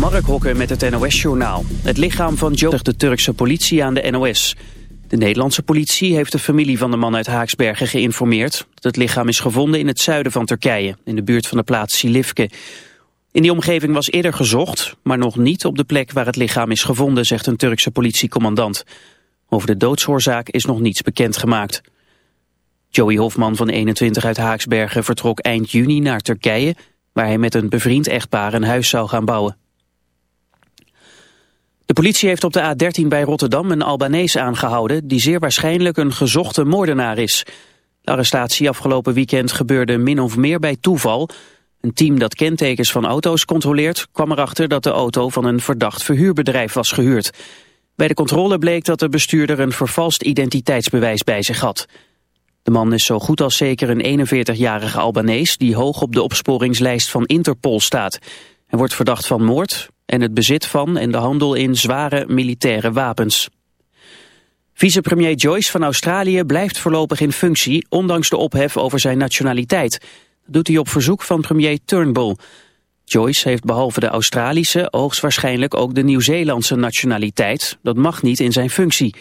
Mark Hokken met het NOS-journaal. Het lichaam van Joe de Turkse politie aan de NOS. De Nederlandse politie heeft de familie van de man uit Haaksbergen geïnformeerd... dat het lichaam is gevonden in het zuiden van Turkije, in de buurt van de plaats Silivke. In die omgeving was eerder gezocht, maar nog niet op de plek waar het lichaam is gevonden... zegt een Turkse politiecommandant. Over de doodsoorzaak is nog niets bekendgemaakt. Joey Hofman van 21 uit Haaksbergen vertrok eind juni naar Turkije waar hij met een bevriend echtpaar een huis zou gaan bouwen. De politie heeft op de A13 bij Rotterdam een Albanees aangehouden... die zeer waarschijnlijk een gezochte moordenaar is. De arrestatie afgelopen weekend gebeurde min of meer bij toeval. Een team dat kentekens van auto's controleert... kwam erachter dat de auto van een verdacht verhuurbedrijf was gehuurd. Bij de controle bleek dat de bestuurder een vervalst identiteitsbewijs bij zich had... De man is zo goed als zeker een 41-jarige Albanees die hoog op de opsporingslijst van Interpol staat. Hij wordt verdacht van moord en het bezit van en de handel in zware militaire wapens. Vicepremier Joyce van Australië blijft voorlopig in functie, ondanks de ophef over zijn nationaliteit. Dat doet hij op verzoek van premier Turnbull. Joyce heeft behalve de Australische hoogstwaarschijnlijk ook de Nieuw-Zeelandse nationaliteit. Dat mag niet in zijn functie.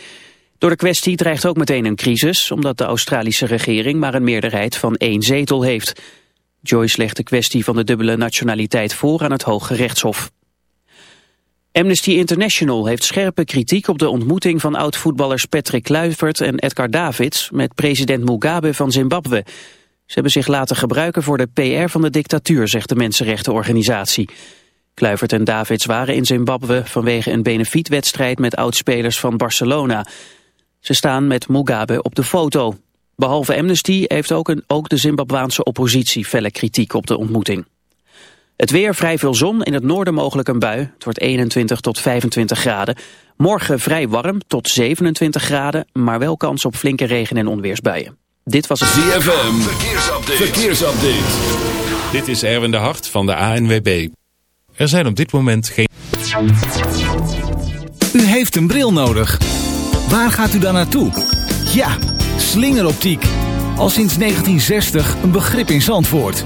Door de kwestie dreigt ook meteen een crisis, omdat de Australische regering maar een meerderheid van één zetel heeft. Joyce legt de kwestie van de dubbele nationaliteit voor aan het Hoge Rechtshof. Amnesty International heeft scherpe kritiek op de ontmoeting van oud-voetballers Patrick Kluivert en Edgar Davids met president Mugabe van Zimbabwe. Ze hebben zich laten gebruiken voor de PR van de dictatuur, zegt de mensenrechtenorganisatie. Kluivert en Davids waren in Zimbabwe vanwege een benefietwedstrijd met oudspelers van Barcelona. Ze staan met Mugabe op de foto. Behalve Amnesty heeft ook, ook de Zimbabwaanse oppositie felle kritiek op de ontmoeting. Het weer vrij veel zon, in het noorden mogelijk een bui. Het wordt 21 tot 25 graden. Morgen vrij warm tot 27 graden, maar wel kans op flinke regen- en onweersbuien. Dit was het ZFM, verkeersupdate. verkeersupdate. Dit is Erwin de Hart van de ANWB. Er zijn op dit moment geen... U heeft een bril nodig. Waar gaat u dan naartoe? Ja, slingeroptiek. Al sinds 1960 een begrip in Zandvoort.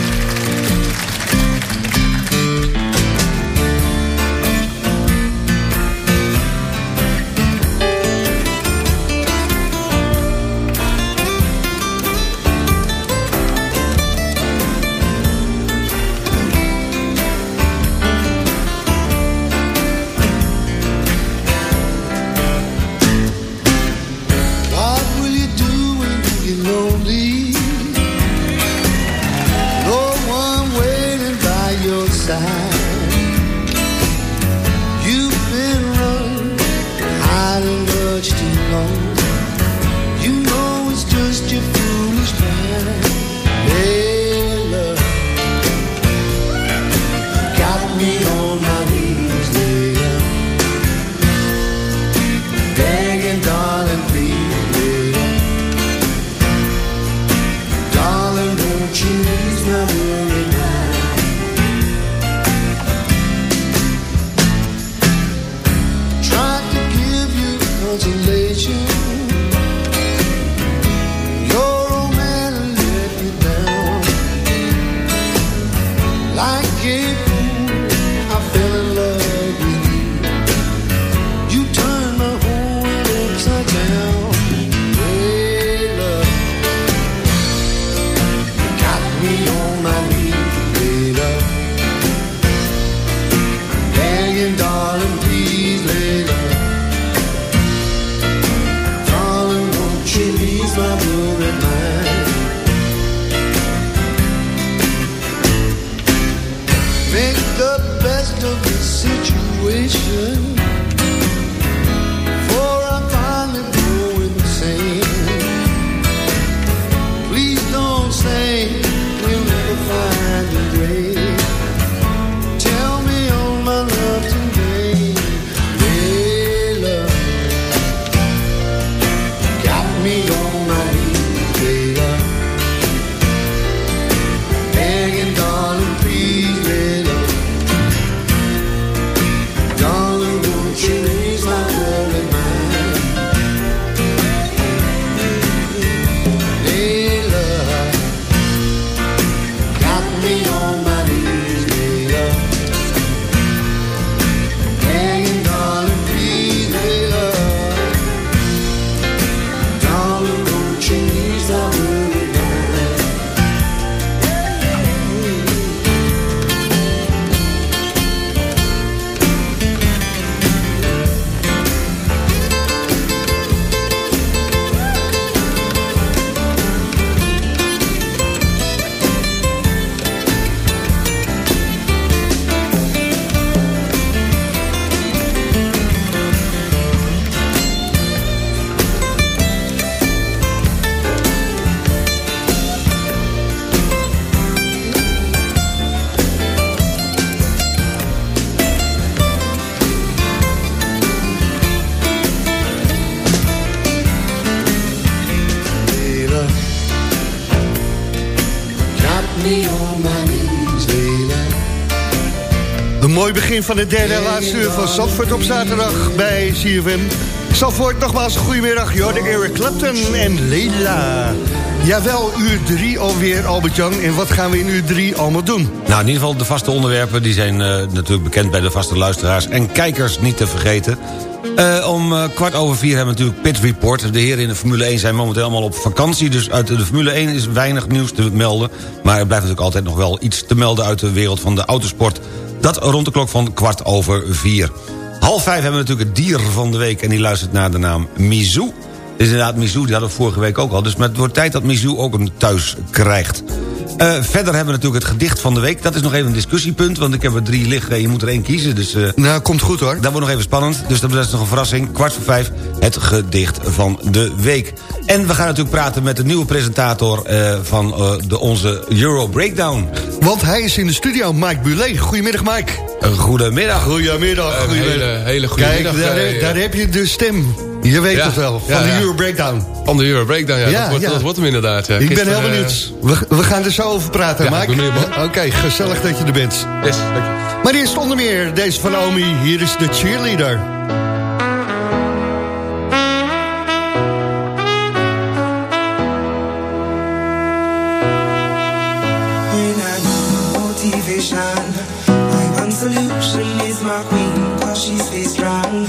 Mooi begin van de derde laatste uur van Zandvoort op zaterdag bij CFM. Zandvoort, nogmaals een goedemiddag. Jordan Eric Clapton en Leila. Jawel, uur drie alweer, Albert-Jan. En wat gaan we in uur drie allemaal doen? Nou, in ieder geval de vaste onderwerpen... die zijn uh, natuurlijk bekend bij de vaste luisteraars... en kijkers niet te vergeten. Uh, om uh, kwart over vier hebben we natuurlijk Pit Report. De heren in de Formule 1 zijn momenteel allemaal op vakantie... dus uit de Formule 1 is weinig nieuws te melden. Maar er blijft natuurlijk altijd nog wel iets te melden... uit de wereld van de autosport. Dat rond de klok van kwart over vier. Half vijf hebben we natuurlijk het dier van de week... en die luistert naar de naam Mizou. Dus inderdaad, Mizou, die hadden we vorige week ook al. Dus het wordt tijd dat Mizou ook een thuis krijgt. Uh, verder hebben we natuurlijk het gedicht van de week. Dat is nog even een discussiepunt, want ik heb er drie liggen... en je moet er één kiezen, dus... Uh, nou, komt goed hoor. Dat wordt nog even spannend, dus dat is nog een verrassing. Kwart voor vijf, het gedicht van de week. En we gaan natuurlijk praten met de nieuwe presentator... Uh, van de, onze Euro Breakdown. Want hij is in de studio, Mike Bulet. Goedemiddag, Mike. Goedemiddag. Goedemiddag. Een hele, hele goede Kijk, middag. daar, daar heb je de stem. Je weet Ja. het wel, van Ja, de ja. Euro Breakdown. Van de Euro Breakdown, ja. Ja, dat, wordt, ja. dat wordt hem inderdaad. Ja. Ik ben heel benieuwd. We, we gaan er zo over praten, Ja. Oké, gezellig dat je er bent. eh, Yes, dank je. Maar eerst onder meer deze van Omi. Hier is de cheerleader. My one solution is my queen, cause she stays strong.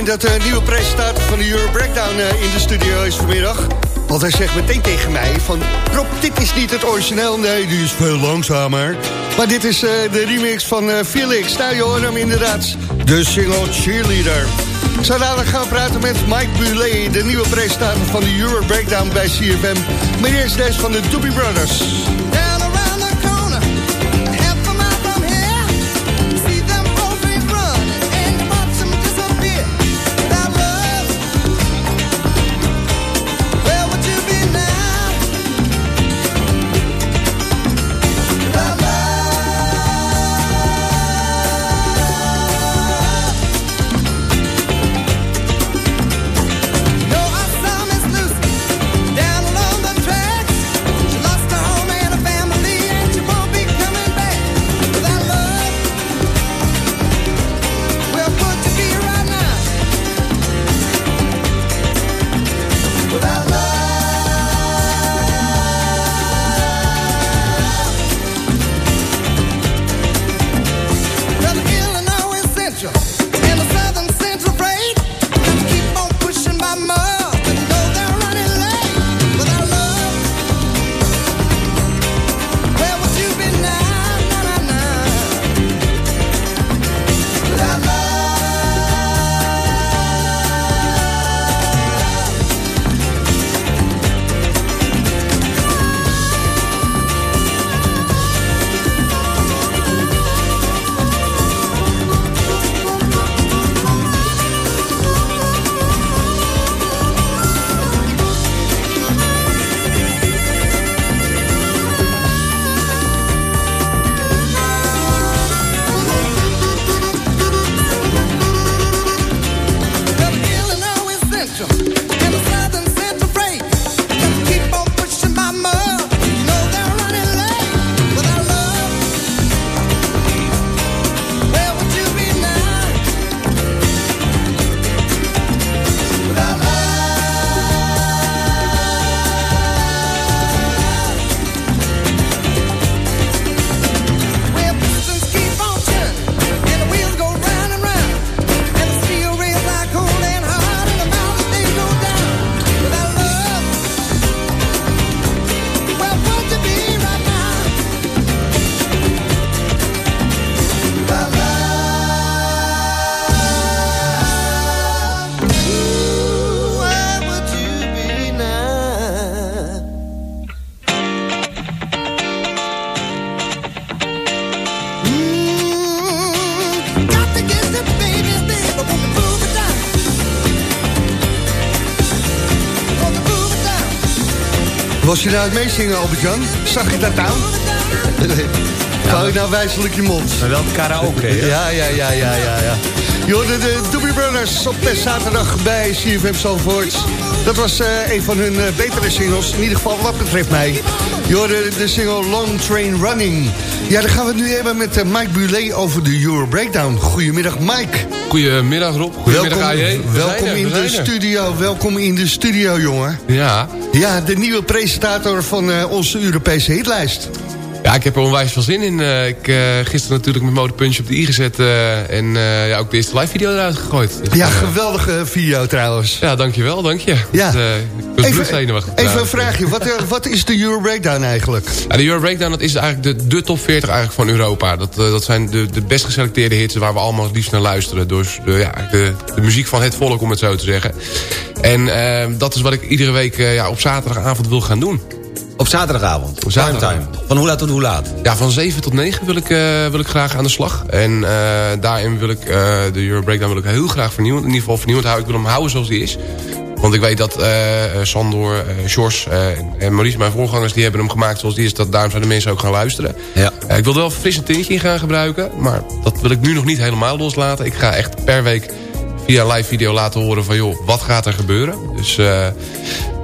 Dat de nieuwe presentator van de Euro Breakdown eh, in de studio is vanmiddag. Want hij zegt meteen tegen mij van... Rob, dit is niet het origineel. Nee, die is veel langzamer. Maar dit is eh, de remix van eh, Felix. Nou, je hoort hem inderdaad. De single Cheerleader. Zo dadelijk gaan we praten met Mike Bulet, de nieuwe presentator van de Euro Breakdown bij CFM. Eerst deze van de Doobie Brothers. Was je nou het meezingen, Albert-Jan? Zag je dat nou? Hou je nou wijzelijk je mond. Maar wel karaoke, hè? Ja, ja, ja, ja, ja, ja. Je hoorde de Doobie Brothers op de zaterdag bij CFM Zalvoort. Dat was eh, een van hun eh, betere singles. In ieder geval wat betreft mij. Je hoorde de single Long Train Running. Ja, dan gaan we het nu hebben met eh, Mike Bulet over de Euro Breakdown. Goedemiddag, Mike. Goedemiddag Rob, goedemiddag welkom, AJ. We welkom er, in de studio, welkom in de studio, jongen. Ja. Ja, de nieuwe presentator van eh, onze Europese hitlijst. Ja, ik heb er onwijs veel zin in. Eh, ik uh, gisteren natuurlijk met Motorpunch op de i gezet. uh, en ja, ook de eerste live video eruit gegooid. Dus, ja, geweldige video trouwens. Ja, dankjewel, dank je. Ja. Dus, ik was even, zenuwachtig. Even een vraagje, wat, wat is de Euro Breakdown eigenlijk? Ja, de Euro Breakdown dat is eigenlijk de, de top 40 eigenlijk van Europa. Dat, dat zijn de, de best geselecteerde hits waar we allemaal het liefst naar luisteren. Dus de, ja, de, de muziek van het volk, om het zo te zeggen. En dat is wat ik iedere week ja, op zaterdagavond wil gaan doen. Op zaterdagavond? Op zaterdag. Time. Van hoe laat tot hoe laat? Ja, van 7 tot 9 wil ik, uh, wil ik graag aan de slag. En uh, daarin wil ik uh, de Euro Breakdown wil ik heel graag vernieuwen. In ieder geval vernieuwend houden. Ik wil hem houden zoals die is. Want ik weet dat Sandor, Sjors en Maurice, mijn voorgangers... die hebben hem gemaakt zoals die is. Dat daarom zijn de mensen ook gaan luisteren. Ja. ik wil er wel een frisse tintje in gaan gebruiken. Maar dat wil ik nu nog niet helemaal loslaten. Ik ga echt per week via live video laten horen van... joh, wat gaat er gebeuren? Dus...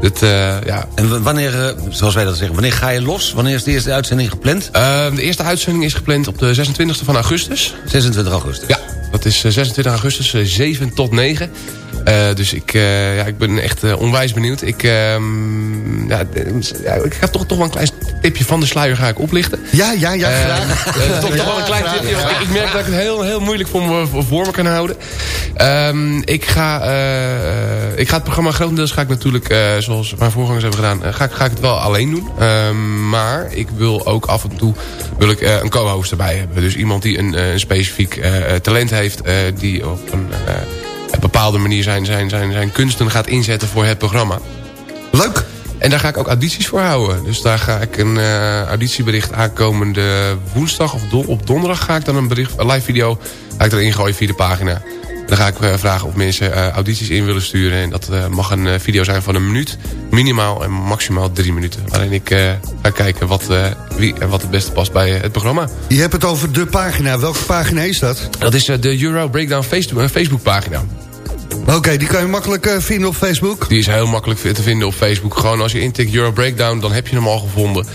Het, uh, ja. En wanneer, uh, zoals wij dat zeggen, wanneer ga je los? Wanneer is de eerste uitzending gepland? Uh, de eerste uitzending is gepland op de 26e van augustus. 26 augustus? Ja, dat is 26 augustus, 7 tot 9. dus ik, ja, ik ben echt onwijs benieuwd. Ik, ehm, ja, ik ga toch, toch wel een klein tipje van de sluier ga ik oplichten. Ja, ja, ja, Eh, graag. eh, toch, toch wel een klein tipje. Ik, ik merk dat ik het heel, heel moeilijk voor me, voor me kan houden. Ehm, ik, ga, eh, ik ga het programma grotendeels ga ik natuurlijk, zoals mijn voorgangers hebben gedaan, ga, ik- ga ik het wel alleen doen. Ehm, maar ik wil ook af en toe wil ik, een co-host erbij hebben. Dus iemand die een, een specifiek talent heeft, die op een een bepaalde manier zijn, zijn, zijn, zijn kunsten gaat inzetten voor het programma. Leuk. En daar ga ik ook audities voor houden. Dus daar ga ik een eh, auditiebericht aankomende woensdag of don- op donderdag ga ik dan een bericht, een live video ga ik erin gooien via de pagina. En dan ga ik eh, vragen of mensen eh, audities in willen sturen. En dat mag een video zijn van een minuut. Minimaal en maximaal drie minuten. Waarin ik ga kijken wat, wie en wat het beste past bij het programma. Je hebt het over de pagina. Welke pagina is dat? Dat is de Euro Breakdown Facebook, Facebook pagina. Oké, die kan je makkelijk eh, vinden op Facebook. Die is heel makkelijk te vinden op Facebook. Gewoon als je intikt Euro Breakdown, dan heb je hem al gevonden.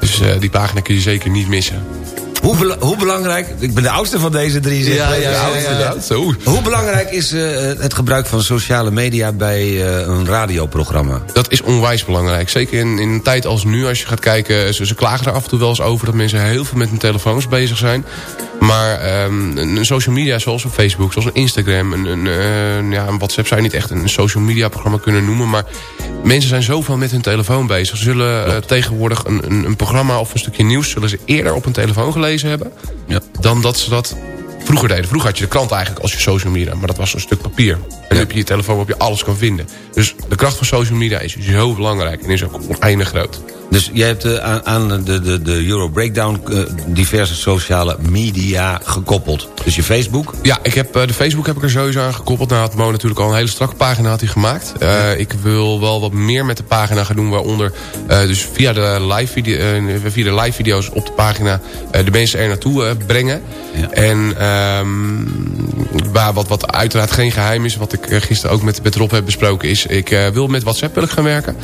Dus eh, die pagina kun je zeker niet missen. Hoe, bela- hoe belangrijk... Ik ben de oudste van deze drie. zeg. Ja, ja, De ja. Zo. Hoe belangrijk is eh, het gebruik van sociale media bij eh, een radioprogramma? Dat is onwijs belangrijk. Zeker in, in een tijd als nu, als je gaat kijken... Ze, ze klagen er af en toe wel eens over dat mensen heel veel met hun telefoons bezig zijn. Maar ehm, een, een social media zoals op Facebook, zoals een Instagram... Een, een, eh, ja, een WhatsApp zou je niet echt een social media programma kunnen noemen... maar mensen zijn zoveel met hun telefoon bezig. Ze zullen eh, tegenwoordig een, een, een programma of een stukje nieuws... zullen ze eerder op hun telefoon gelezen hebben... Ja. dan dat ze dat vroeger deden. Vroeger had je de krant eigenlijk als je social media... maar dat was een stuk papier. En nu heb je je telefoon waarop je alles kan vinden. Dus de kracht van social media is zo belangrijk... en is ook oneindig groot. Dus jij hebt eh, aan, de, de, de Euro Breakdown eh, diverse sociale media gekoppeld. Dus je Facebook. Ja, ik heb, eh, de Facebook heb ik er sowieso aan gekoppeld. Nou had Mo natuurlijk al een hele strakke pagina had hij gemaakt. Ik wil wel wat meer met de pagina gaan doen. Waaronder dus via de, live video, via de live video's op de pagina de mensen er naartoe brengen. Ja. En ehm, waar wat, wat uiteraard geen geheim is. Wat ik gisteren ook met, met Rob heb besproken. Is ik wil met WhatsApp wil ik gaan werken.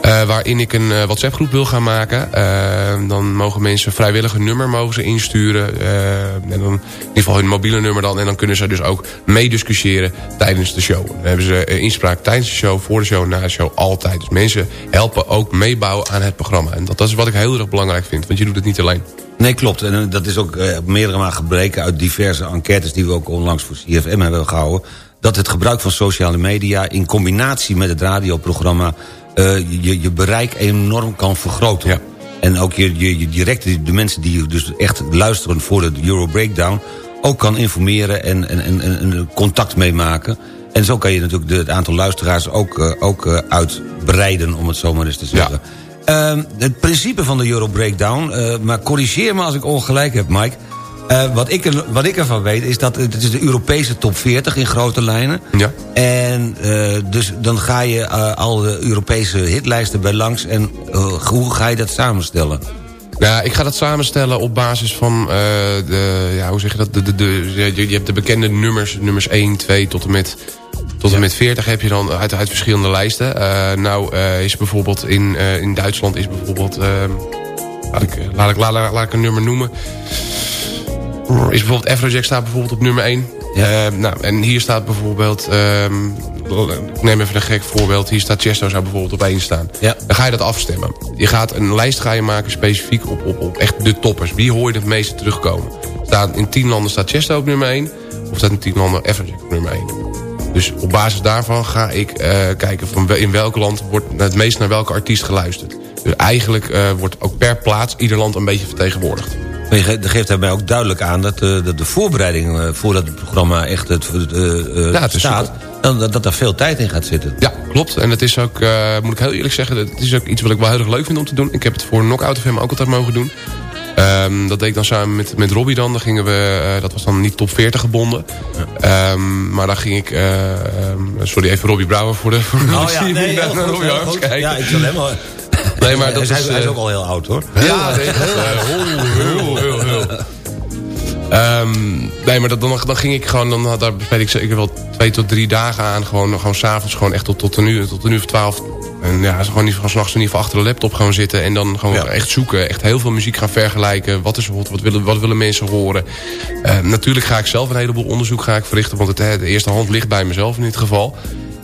Eh, waarin ik een eh, WhatsApp-groep wil gaan maken. Eh, dan mogen mensen vrijwillig een nummer mogen insturen. En dan in ieder geval hun mobiele nummer dan. En dan kunnen ze dus ook meediscussiëren tijdens de show. Dan hebben ze inspraak tijdens de show, voor de show, na de show, altijd. Dus mensen helpen ook meebouwen aan het programma. En dat, dat is wat ik heel erg belangrijk vind. Want je doet het niet alleen. Nee, klopt. En dat is ook meerdere malen gebleken uit diverse enquêtes... die we ook onlangs voor CFM hebben gehouden... dat het gebruik van sociale media in combinatie met het radioprogramma... eh, je, je bereik enorm kan vergroten. Ja. En ook je, je, je direct de mensen die dus echt luisteren voor de Euro Breakdown... ook kan informeren en, en, en, en contact meemaken. En zo kan je natuurlijk de, het aantal luisteraars ook, eh, ook eh, uitbreiden... om het zo maar eens te zeggen. Ehm, het principe van de Euro Breakdown... maar corrigeer me als ik ongelijk heb, Mike... Eh, wat, ik wat ik ervan weet is dat het is de Europese top 40 in grote lijnen. Ja. En eh, dus dan ga je eh, al de Europese hitlijsten bij langs. En hoe ga je dat samenstellen? Ja, ik ga dat samenstellen op basis van, de, ja, hoe zeg je dat? De, de, de, je, hebt de bekende nummers, nummers 1, 2 tot en met, tot en met 40 heb je dan uit, uit verschillende lijsten. Nou is bijvoorbeeld in, in Duitsland is bijvoorbeeld, laat, ik, laat, ik, laat, laat, laat ik een nummer noemen. Is bijvoorbeeld Afrojack staat bijvoorbeeld op nummer 1. Ja. nou, en hier staat bijvoorbeeld, ehm, ik neem even een gek voorbeeld. Hier staat Chesto zou bijvoorbeeld op 1 staan. Ja. Dan ga je dat afstemmen. Je gaat een lijst ga je maken specifiek op, op, op echt de toppers. Wie hoor je het meeste terugkomen? Staat, in 10 landen staat Chesto op nummer 1. Of staat in 10 landen Everjack op nummer 1. Dus op basis daarvan ga ik eh, kijken van in welk land wordt het meest naar welke artiest geluisterd. Dus eigenlijk eh, wordt ook per plaats ieder land een beetje vertegenwoordigd. Maar je ge- geeft daarbij ook duidelijk aan dat, eh, dat de voorbereiding... eh, voordat het programma echt het, eh, Ja, het staat... Dat, dat daar veel tijd in gaat zitten. Ja, klopt. En het is ook, moet ik heel eerlijk zeggen... het is ook iets wat ik wel heel erg leuk vind om te doen. Ik heb het voor Knockout FM ook altijd mogen doen. Ehm, dat deed ik dan samen met, met Robbie dan. Dan gingen we, dat was dan niet top 40 gebonden. Ehm, maar dan ging ik... eh, ehm, sorry, even Robbie Brouwer voor de... Voor Oh ja, nee, Robbie. Ja, ik zal helemaal... Nee, maar dat hij, is, hij is eh, ook al heel oud, hoor. Ja, nee, heel. Heel, heel, heel, heel. Ehm, nee, maar dat, dan, dan ging ik gewoon, dan, daar besteed ik zeker wel twee tot drie dagen aan. Gewoon, gewoon s'avonds, gewoon echt tot, tot een uur, tot een uur of twaalf. En ja, gewoon niet van s'nachts in ieder geval achter de laptop gaan zitten. En dan gewoon Ja. echt zoeken. Echt heel veel muziek gaan vergelijken. Wat is hot, wat willen, wat willen mensen horen. Ehm, natuurlijk ga ik zelf een heleboel onderzoek ga ik verrichten. Want het, de eerste hand ligt bij mezelf in dit geval.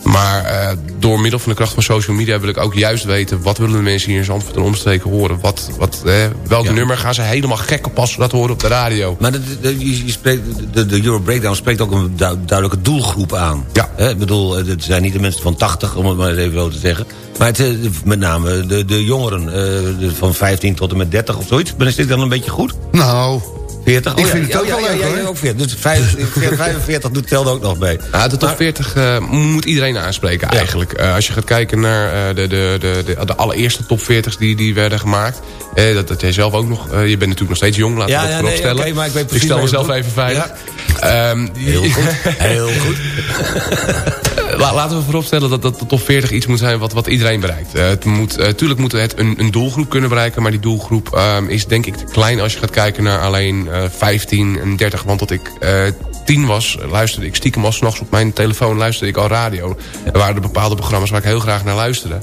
Maar eh, door middel van de kracht van social media wil ik ook juist weten... wat willen de mensen hier in Zandvoort en omstreken horen? Wat, wat, eh, welk Ja. nummer gaan ze helemaal gek op als ze dat horen op de radio? Maar de, de, je je spreekt, de, de Euro Breakdown spreekt ook een du- duidelijke doelgroep aan. Ja. Hè, ik bedoel, eh, het zijn niet de mensen van 80, om het maar even zo te zeggen. Maar het, met name de, de jongeren eh, van 15 tot en met 30 of zoiets. Ben ik dan een beetje goed? Nou, 40? Ik vind het ook ja, wel ja, leuk, ja, hoor. ja, ook 40. Dus 45, 45 doet telt ook nog mee. Ja, de top 40 eh, moet iedereen aanspreken eigenlijk. Eh, als je gaat kijken naar eh, de, de, de, de, de allereerste top 40's die, die werden gemaakt. Eh, dat, dat jij zelf ook nog... eh, je bent natuurlijk nog steeds jong, laten Ja, we dat ja, voorop nee, stellen. oké, maar ik weet precies stel waar je mezelf even veilig. Ehm, Heel goed, heel goed. La- laten we vooropstellen dat, dat de top 40 iets moet zijn wat, wat iedereen bereikt. Eh, het moet, eh, tuurlijk moet het een, een doelgroep kunnen bereiken... maar die doelgroep ehm, is denk ik te klein als je gaat kijken naar alleen eh 15 en 30. Want tot ik eh 10 was, luisterde ik stiekem al s'nachts op mijn telefoon... luisterde ik al radio. Er waren er bepaalde programma's waar ik heel graag naar luisterde.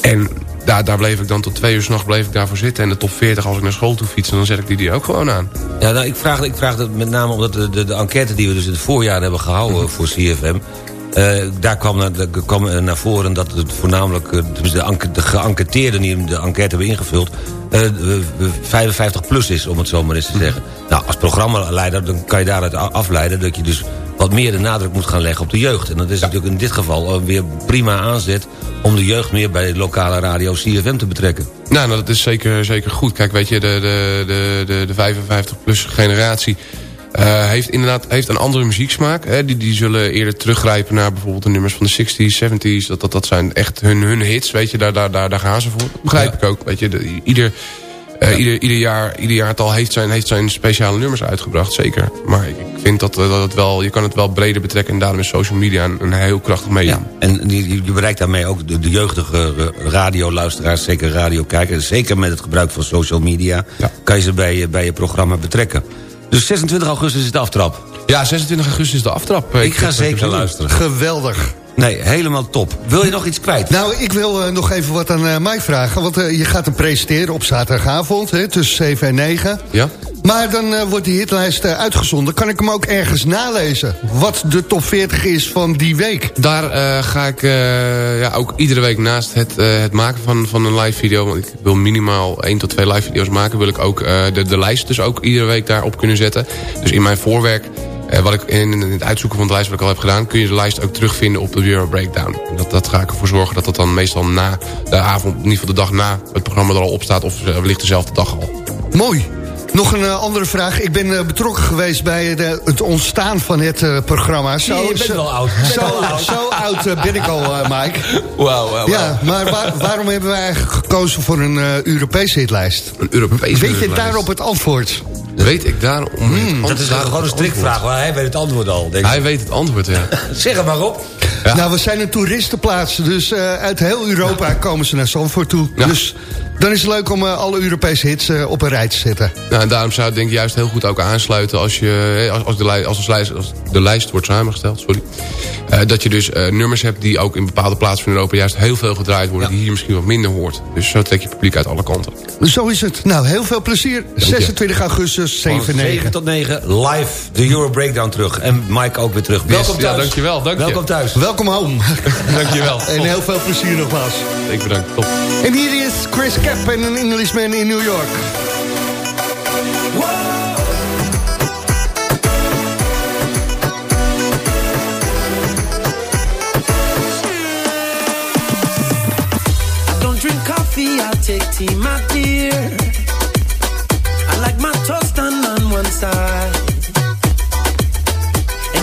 En daar, daar bleef ik dan tot twee uur s'nachts bleef ik daarvoor zitten. En de top 40 als ik naar school toe fiets, dan zet ik die, die ook gewoon aan. Ja, nou, ik, vraag, ik vraag dat met name omdat de, de, de enquête die we dus in het voorjaar hebben gehouden voor CFM... eh, daar kwam naar, daar kwam eh, naar voren dat het voornamelijk eh, dus de, de geënquêteerden die de enquête hebben ingevuld... eh, 55 plus is, om het zo maar eens te zeggen. Nou, als programmaleider dan kan je daaruit afleiden dat je dus wat meer de nadruk moet gaan leggen op de jeugd. En dat is natuurlijk in dit geval weer prima aanzet... om de jeugd meer bij de lokale radio CFM te betrekken. Nou, nou, dat is zeker, zeker goed. Kijk, weet je, de, de, de, de, de 55-plus generatie... eh, heeft inderdaad heeft een andere muzieksmaak. Hè. Die, die zullen eerder teruggrijpen naar bijvoorbeeld de nummers van de 60s, 70s. Dat, dat, dat zijn echt hun, hun hits, weet je. Daar, daar, daar, daar gaan ze voor. Dat begrijp ik ook. Weet je, de- ieder, eh, ieder, ieder, jaar, ieder jaartal heeft zijn, heeft zijn speciale nummers uitgebracht, zeker. Maar ik, ik vind dat, eh, dat het wel, je kan het wel breder betrekken... en daarom is social media een, een heel krachtig medium. En je, je bereikt daarmee ook de, de jeugdige eh, radioluisteraars, zeker radiokijkers. Zeker met het gebruik van social media Ja. kan je ze bij, je- bij je programma betrekken. Dus 26 augustus is de aftrap. Ja, 26 augustus is de aftrap. Ik ga heb- zeker luisteren. geweldig. Nee, helemaal top. Wil je nog iets kwijt? Nou, ik wil eh, nog even wat aan eh, Mike vragen. Want eh, je gaat hem presenteren op zaterdagavond, hè, tussen 7 en 9. Ja? Maar dan wordt die hitlijst uitgezonden. Kan ik hem ook ergens nalezen? Wat de top 40 is van die week? Daar ga ik ja, ook iedere week naast het, het maken van, van een live video... want ik wil minimaal één tot twee live video's maken... wil ik ook de, de lijst dus ook iedere week daarop kunnen zetten. Dus in mijn voorwerk, eh, wat ik in, in het uitzoeken van de lijst wat ik al heb gedaan... kun je de lijst ook terugvinden op de Euro Breakdown. Dat, dat ga ik ervoor zorgen dat dat dan meestal na de avond... in ieder geval de dag na het programma er al op staat... of eh, wellicht dezelfde dag al. Mooi. Nog een eh, andere vraag. Ik ben betrokken geweest bij de, het ontstaan van het programma. Zo, je bent zo- wel oud. Zo, zo oud ben ik al, Mike. Wauw, wauw, Ja, maar waar- waarom hebben wij eigenlijk gekozen voor een Europese hitlijst? Een Europese Weet je daarop het antwoord? Weet ik daarom... Hmm, Dat is gewoon een strikvraag, maar hij weet het antwoord al. Denk ik. Hij weet het antwoord, ja. Zeg het maar op. Ja. Nou, we zijn een toeristenplaats, dus eh, uit heel Europa komen ze naar Zandvoort toe. Ja. Dus dan is het leuk om eh, alle Europese hits eh, op een rij te zetten. Nou, en daarom zou het denk ik juist heel goed ook aansluiten als, je, als, als, de, lijst, als, de, lijst, als de lijst wordt samengesteld. Sorry, Eh, dat je dus eh, nummers hebt die ook in bepaalde plaatsen van Europa juist heel veel gedraaid worden. Die hier misschien wat minder hoort. Dus zo trek je publiek uit alle kanten. Zo is het. Nou, heel veel plezier. 26 augustus, 7, Van 9. 7 tot 9 live de Euro Breakdown terug. En Mike ook weer terug. Welkom Ja, thuis. dankjewel, dank je. Welkom thuis. Welkom home. Dankjewel. en heel veel plezier nogmaals. Ik bedankt. Top. En hier is Chris Cap en een Englishman in New York. Drink coffee, I take tea, my dear. I like my toast done on one side.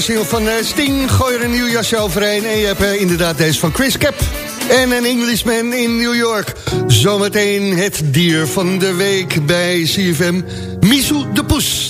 Single van eh, Sting, gooi er een nieuw jasje en je hebt eh, inderdaad deze van Chris Cap en een Englishman in New York. Zometeen het dier van de week bij CFM, Misu de Poes.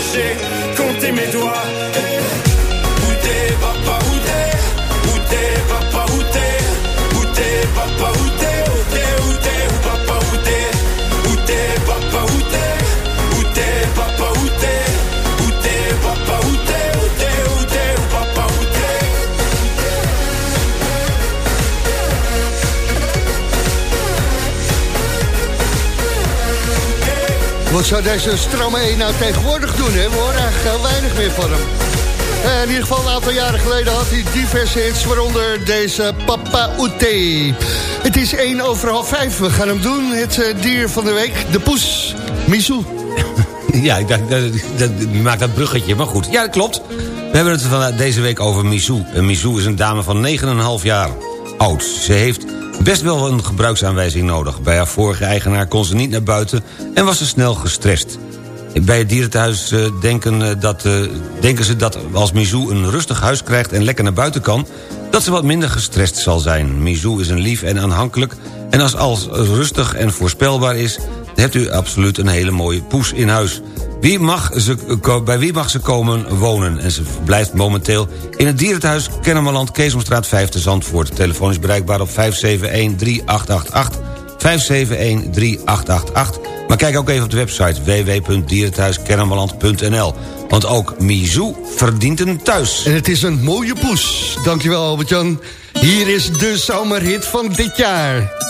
cacher, compter mes doigts. Zou deze Stromae nou tegenwoordig doen? Hè? We horen eigenlijk heel weinig meer van hem. Eh, in ieder geval een aantal jaren geleden had hij diverse hits, waaronder deze Papa Oute. Het is 1 over half 5. We gaan hem doen. Het uh, dier van de week, de poes, Misou. Ja, dacht, dat, dat, die maakt dat bruggetje, maar goed. Ja, dat klopt. We hebben het van deze week over Misou. En Misou is een dame van 9,5 jaar oud. Ze heeft best wel een gebruiksaanwijzing nodig. Bij haar vorige eigenaar kon ze niet naar buiten en was ze snel gestrest. Bij het dierenthuis uh, denken, uh, dat, uh, denken ze dat als Mizou een rustig huis krijgt en lekker naar buiten kan... dat ze wat minder gestrest zal zijn. Mizou is een lief en aanhankelijk... en als alles rustig en voorspelbaar is... hebt u absoluut een hele mooie poes in huis. Wie mag ze, bij wie mag ze komen wonen? En ze verblijft momenteel in het dierenthuis Kennemerland... Keesomstraat 5 te Zandvoort. De telefoon is bereikbaar op 571-3888... 571-3888. Maar kijk ook even op de website www.dierenthuiskennemerland.nl. Want ook Mizou verdient een thuis. En het is een mooie poes. Dankjewel Albert-Jan. Hier is de zomerhit van dit jaar.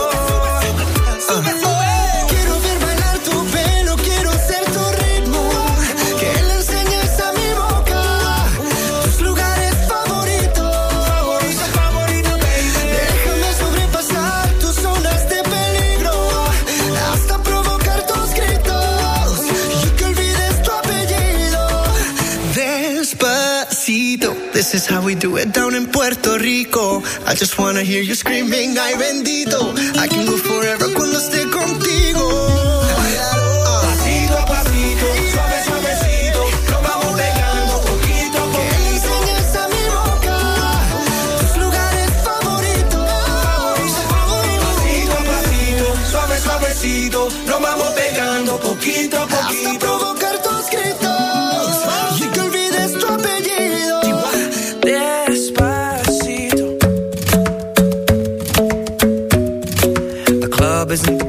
This is how we do it down in Puerto Rico. I just wanna hear you screaming, ay bendito. I can go forever cuando esté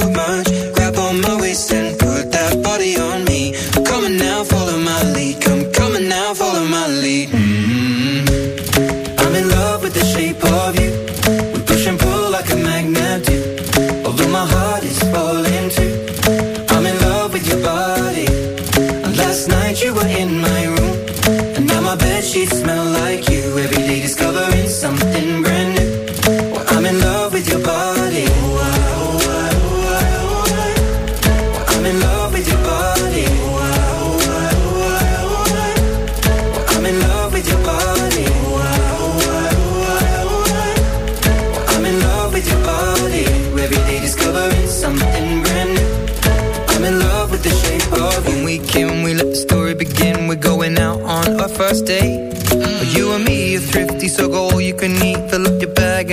too much.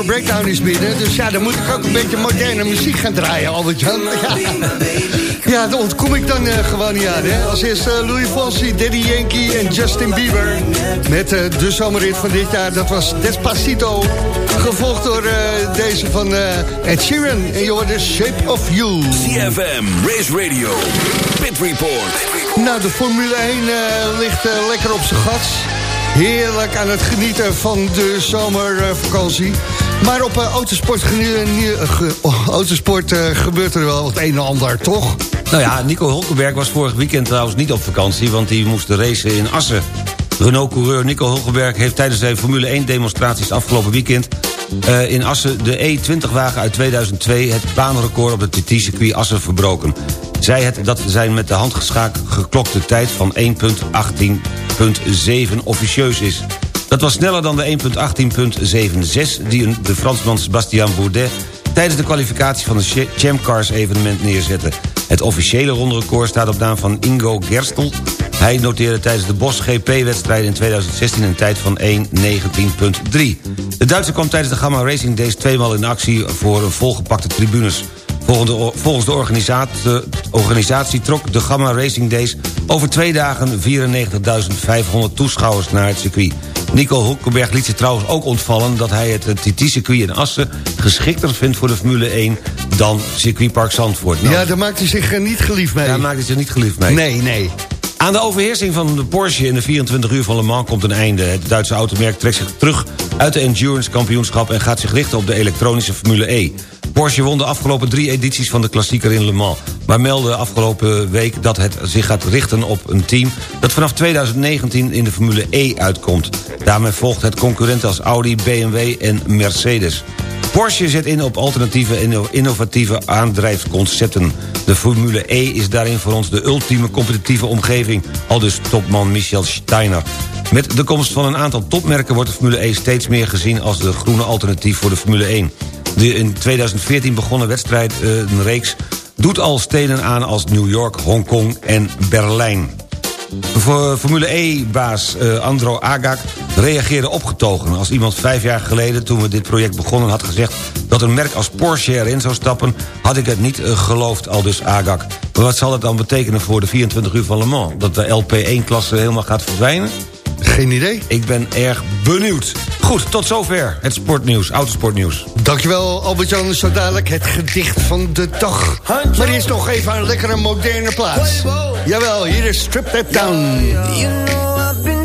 Euro Breakdown is binnen. Dus ja, dan moet ik ook een beetje moderne muziek gaan draaien, Albert-Jan. Ja. ja, daar ontkom ik dan eh, gewoon niet aan. Hè? Als eerste eh, Louis Fonsi, Daddy Yankee en Justin Bieber. Met eh, de zomerrit van dit jaar, dat was Despacito. Gevolgd door eh, deze van eh, Ed Sheeran. En je hoort Shape of You. CFM, Race Radio, Pit Report. Nou, de Formule 1 eh, ligt lekker op zijn gat. Heerlijk aan het genieten van de zomervakantie. Maar op eh, autosport, eh, ge- oh, autosport eh, gebeurt er wel het een en ander, toch? Nou ja, Nico Hulkenberg was vorig weekend trouwens niet op vakantie... want hij moest racen in Assen. Renault-coureur Nico Hulkenberg heeft tijdens zijn Formule 1-demonstraties afgelopen weekend... eh, in Assen de E20-wagen uit 2002 het baanrecord op het TT-circuit Assen verbroken. Zij het dat zijn met de hand geschaak- geklokte tijd van 1.18.7 officieus is. Dat was sneller dan de 1.18.76 die de Fransman Sébastien Bourdet tijdens de kwalificatie van de Champ Cars evenement neerzette. Het officiële ronderecord staat op naam van Ingo Gerstel. Hij noteerde tijdens de Bosch GP-wedstrijd in 2016 een tijd van 1.19.3. De Duitser kwam tijdens de Gamma Racing Days tweemaal in actie voor volgepakte tribunes. Volgens de, organisatie trok de Gamma Racing Days over twee dagen 94.500 toeschouwers naar het circuit. Nico Hulkenberg liet zich trouwens ook ontvallen dat hij het TT-circuit in Assen geschikter vindt voor de Formule 1 dan circuitpark Zandvoort. Nou, Ja, daar maakt hij zich eh, niet geliefd mee. daar maakt hij zich niet geliefd mee. Nee, nee. Aan de overheersing van de Porsche in de 24 uur van Le Mans komt een einde. Het Duitse automerk trekt zich terug uit de Endurance kampioenschap... en gaat zich richten op de elektronische Formule E. Porsche won de afgelopen drie edities van de klassieker in Le Mans... maar meldde afgelopen week dat het zich gaat richten op een team... dat vanaf 2019 in de Formule E uitkomt. Daarmee volgt het concurrenten als Audi, BMW en Mercedes. Porsche zet in op alternatieve en innovatieve aandrijfconcepten. De Formule E is daarin voor ons de ultieme competitieve omgeving, al dus topman Michel Steiner. Met de komst van een aantal topmerken wordt de Formule E steeds meer gezien als de groene alternatief voor de Formule 1. De in 2014 begonnen wedstrijdreeks doet al steden aan als New York, Hongkong en Berlijn. Formule E-baas uh, Andro Agag reageerde opgetogen... als iemand vijf jaar geleden, toen we dit project begonnen... had gezegd dat een merk als Porsche erin zou stappen... had ik het niet uh, geloofd, al dus Agag. Maar wat zal het dan betekenen voor de 24 uur van Le Mans? Dat de LP1-klasse helemaal gaat verdwijnen? Geen idee. Ik ben erg benieuwd. Goed, tot zover het sportnieuws, autosportnieuws. Dankjewel Albert-Jan, zo dadelijk het gedicht van de dag. Maar eerst nog even een lekkere moderne plaats. Jawel, hier is Strip That Down.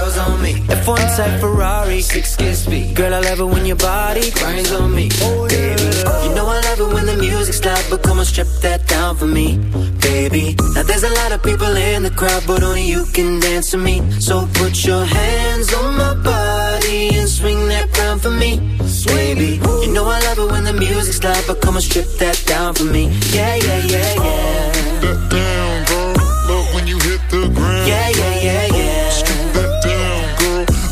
girls on me. F1 type Ferrari, six kiss me. Girl, I love it when your body grinds on me. oh Baby, you know I love it when the music's loud, but come on, strip that down for me, baby. Now there's a lot of people in the crowd, but only you can dance with me. So put your hands on my body and swing that crown for me, baby. You know I love it when the music's loud, but come on, strip that down for me. Yeah, yeah, yeah, yeah. That down, girl. Love when you hit the ground. Yeah, yeah, yeah,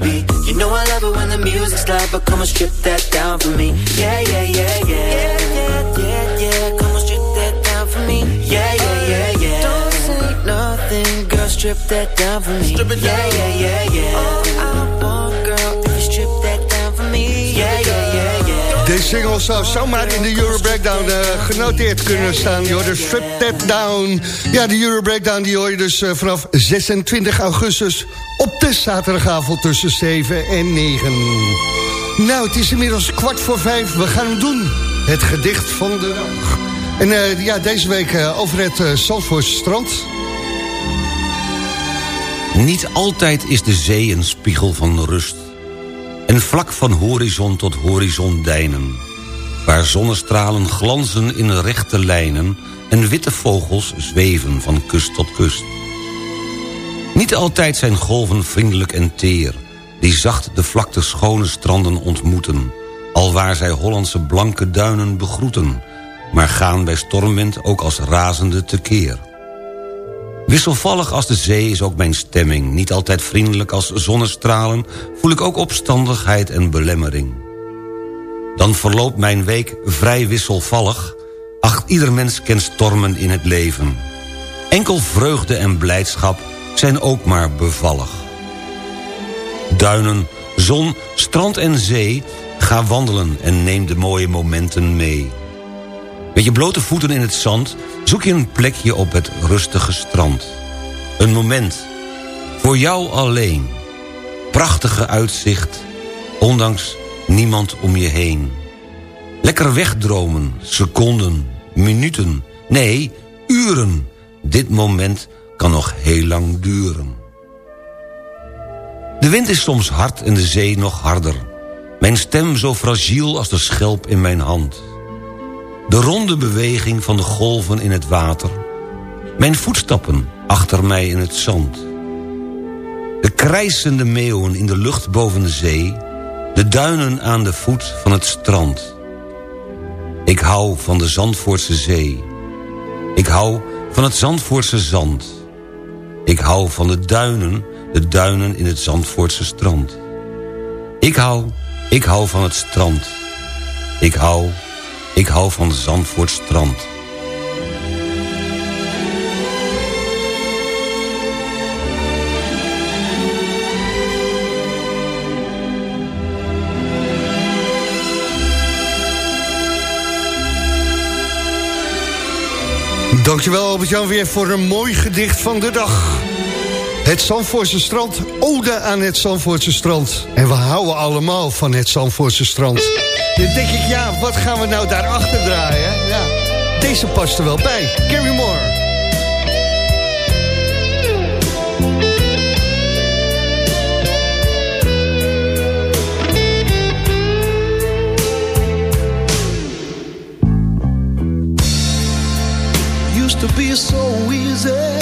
baby. You know I love it when the music's loud, but come on, strip that down for me. Yeah, yeah, yeah, yeah. Yeah, yeah, yeah, yeah. Come on, strip that down for me. Yeah, yeah, yeah, yeah. Don't say nothing, girl, strip that down for me. Strip it yeah, down. yeah, yeah, yeah. All I want, girl, if you strip that down for me. Yeah, yeah, yeah, yeah. Deze single zou zomaar in de Euro Breakdown eh, genoteerd kunnen staan. Je de Strip That Down. Ja, de Euro Breakdown die hoor je dus eh, vanaf 26 augustus... op de zaterdagavond tussen 7 en 9. Nou, het is inmiddels kwart voor vijf. We gaan hem doen. Het gedicht van de dag. En eh, ja, deze week eh, over het uh, Zandvoortse strand. Niet altijd is de zee een spiegel van rust. En vlak van horizon tot horizon deinen. Waar zonnestralen glanzen in rechte lijnen... en witte vogels zweven van kust tot kust. Niet altijd zijn golven vriendelijk en teer... die zacht de vlakte schone stranden ontmoeten... alwaar zij Hollandse blanke duinen begroeten... maar gaan bij stormwind ook als razende tekeer. Wisselvallig als de zee is ook mijn stemming... niet altijd vriendelijk als zonnestralen... voel ik ook opstandigheid en belemmering. Dan verloopt mijn week vrij wisselvallig... Ach, ieder mens kent stormen in het leven. Enkel vreugde en blijdschap zijn ook maar bevallig. Duinen, zon, strand en zee, ga wandelen en neem de mooie momenten mee. Met je blote voeten in het zand zoek je een plekje op het rustige strand. Een moment, voor jou alleen. Prachtige uitzicht, ondanks niemand om je heen. Lekker wegdromen, seconden, minuten, nee, uren. Dit moment kan nog heel lang duren. De wind is soms hard en de zee nog harder. Mijn stem zo fragiel als de schelp in mijn hand. De ronde beweging van de golven in het water. Mijn voetstappen achter mij in het zand. De krijsende meeuwen in de lucht boven de zee. De duinen aan de voet van het strand. Ik hou van de Zandvoortse zee. Ik hou van het Zandvoortse zand. Ik hou van de duinen, de duinen in het Zandvoortse strand. Ik hou, ik hou van het strand. Ik hou, ik hou van Zandvoort strand. Dankjewel Albert-Jan weer voor een mooi gedicht van de dag. Het Zandvoortse strand, ode aan het Zandvoortse strand. En we houden allemaal van het Zandvoortse strand. Dan denk ik, ja, wat gaan we nou daarachter draaien? Ja, deze past er wel bij. Carrie Moore. So easy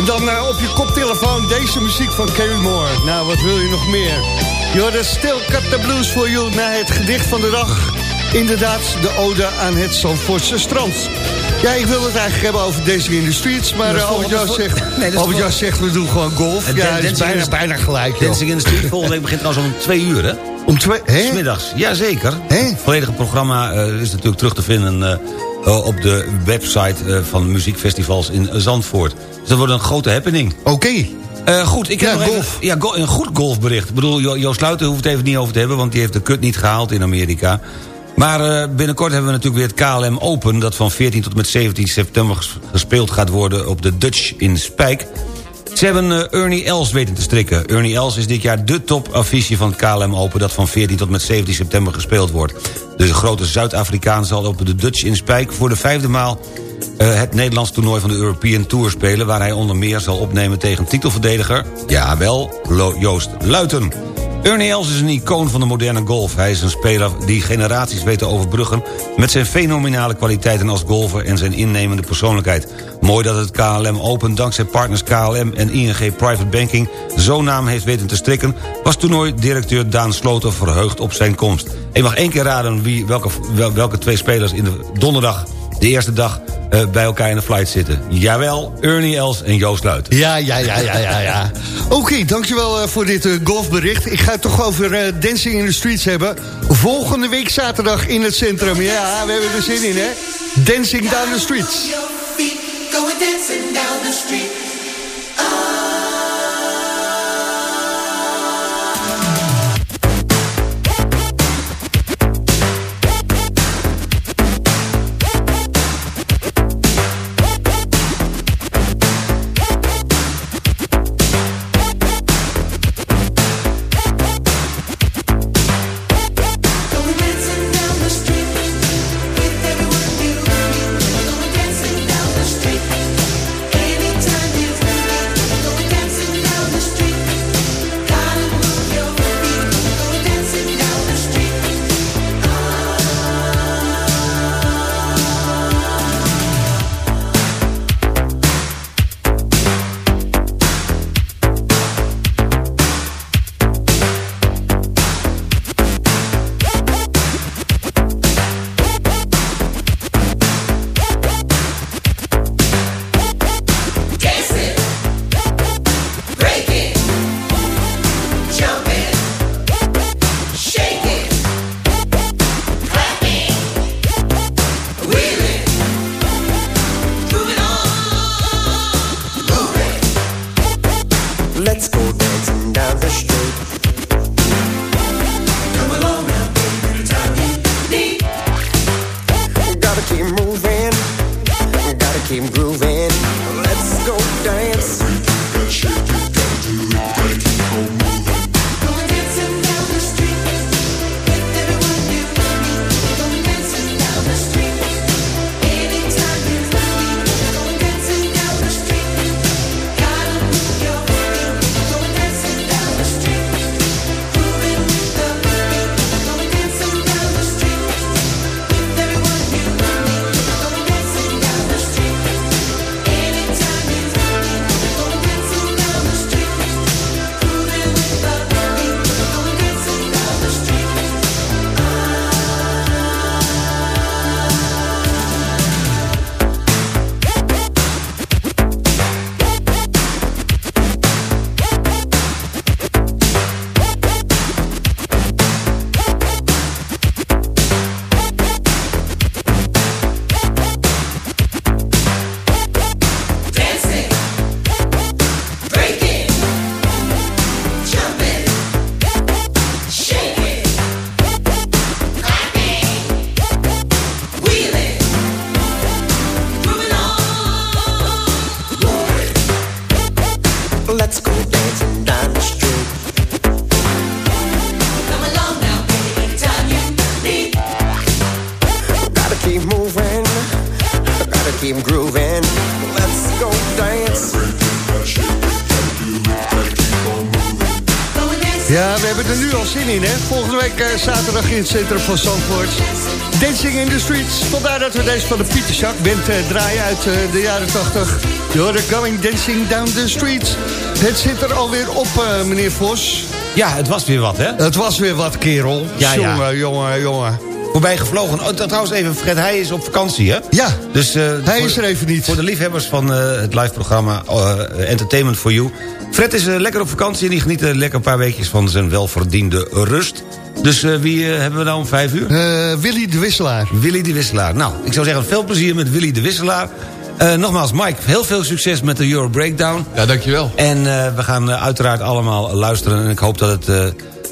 En dan eh, op je koptelefoon deze muziek van Carrie Moore. Nou, wat wil je nog meer? Hoort Still Cut the Blues for You na het gedicht van de dag. Inderdaad, de ode aan het Zandvoortse strand. Ja, ik wil het eigenlijk hebben over Dancing in the Streets. Maar uh, Albert volgende- zegt, Nee, Albert zegt, we doen gewoon golf. En Ja, Dan- is bijna, bijna gelijk. joh. Dancing in the Street volgende week begint trouwens om twee uur, hè? Om twee... Hè? Smiddags, jazeker. Hè? Het volledige programma eh, is natuurlijk terug te vinden... eh, op de website eh, van muziekfestivals in Zandvoort. Dus dat wordt een grote happening. Oké. Eh, goed, ik heb Ja, nog even- golf. ja, go- een goed golfbericht. Ik bedoel, Jo- Joost Luiten hoeft het even niet over te hebben... want die heeft de kut niet gehaald in Amerika. Maar eh, binnenkort hebben we natuurlijk weer het KLM Open... dat van 14 tot en met 17 september ges- gespeeld gaat worden... op de Dutch in Spijk. Ze hebben eh, Ernie Els weten te strikken. Ernie Els is dit jaar de topaffiche van het KLM Open... dat van 14 tot met 17 september gespeeld wordt. De grote Zuid-Afrikaan zal op de Dutch in Spijk... voor de vijfde maal eh, het Nederlands toernooi van de European Tour spelen... waar hij onder meer zal opnemen tegen titelverdediger... jawel, Joost Luiten. Ernie Els is een icoon van de moderne golf. Hij is een speler die generaties weet te overbruggen... met zijn fenomenale kwaliteiten als golfer en zijn innemende persoonlijkheid. Mooi dat het KLM Open dankzij partners KLM en ING Private Banking... zo'n naam heeft weten te strikken... was toernooidirecteur Daan Sloter verheugd op zijn komst. Ik mag één keer raden wie, welke, wel- welke twee spelers in de donderdag... de eerste dag eh, bij elkaar in de flight zitten. Jawel, Ernie Els en Joost Luit. Ja, ja, ja, ja, ja. ja. Oké, dankjewel eh, voor dit eh, golfbericht. Ik ga het toch over eh, Dancing in the Streets hebben. Volgende week zaterdag in het centrum. Ja, we hebben er zin in, hè? Dancing down the streets. Let's go. Er nu al zin in, hè? Volgende week eh, zaterdag in het centrum van Zandvoort. Dancing in the Streets. Vandaar dat we deze van de Pieterzak band eh, draaien uit eh, de jaren 80. You're going dancing down the streets. Het zit er alweer op, meneer Vos. Ja, het was weer wat, hè? Het was weer wat, kerel. Ja, ja. jongen, jongen, jongen. Voorbij gevlogen. Oh, trouwens even, Fred, hij is op vakantie, hè? Ja, dus, eh, hij voor- is er even niet. Voor de liefhebbers van eh, het live-programma eh, Entertainment for You. Fred is lekker op vakantie en die geniet lekker een paar weekjes van zijn welverdiende rust. Dus eh, wie hebben we nou om vijf uur? Eh, Willy de Wisselaar. Willy de Wisselaar. Nou, ik zou zeggen veel plezier met Willy de Wisselaar. Eh, nogmaals, Mike, heel veel succes met de Euro Breakdown. Ja, dankjewel. En eh, we gaan uiteraard allemaal luisteren. En ik hoop dat, het, eh,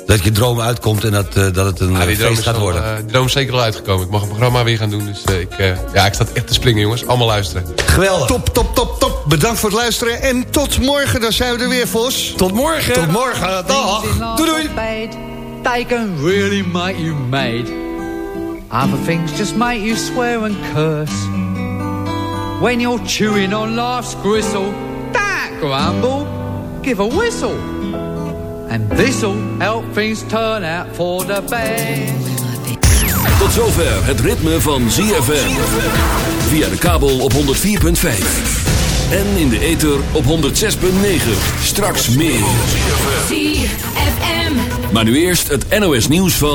dat je droom uitkomt en dat, eh, dat het een Ja, eh, die droom feest gaat al, worden. eh, die droom is zeker al uitgekomen. Ik mag een programma weer gaan doen. Dus eh, ik, eh, ja, ik sta echt te springen, jongens. Allemaal luisteren. Geweldig. Top, top, top, top. Bedankt voor het luisteren. En tot morgen, dan zijn we er weer, Vos. Tot morgen. Tot morgen. Dag. Doei, doei. They can really make you mad. Other things just make you swear and curse. When you're chewing on life's gristle, that grumble, give a whistle. And this'll help things turn out for the best. Tot zover het ritme van ZFM. Via de kabel op 104.5. En in de ether op 106.9. Straks meer. ZFM. Maar nu eerst het NOS nieuws van...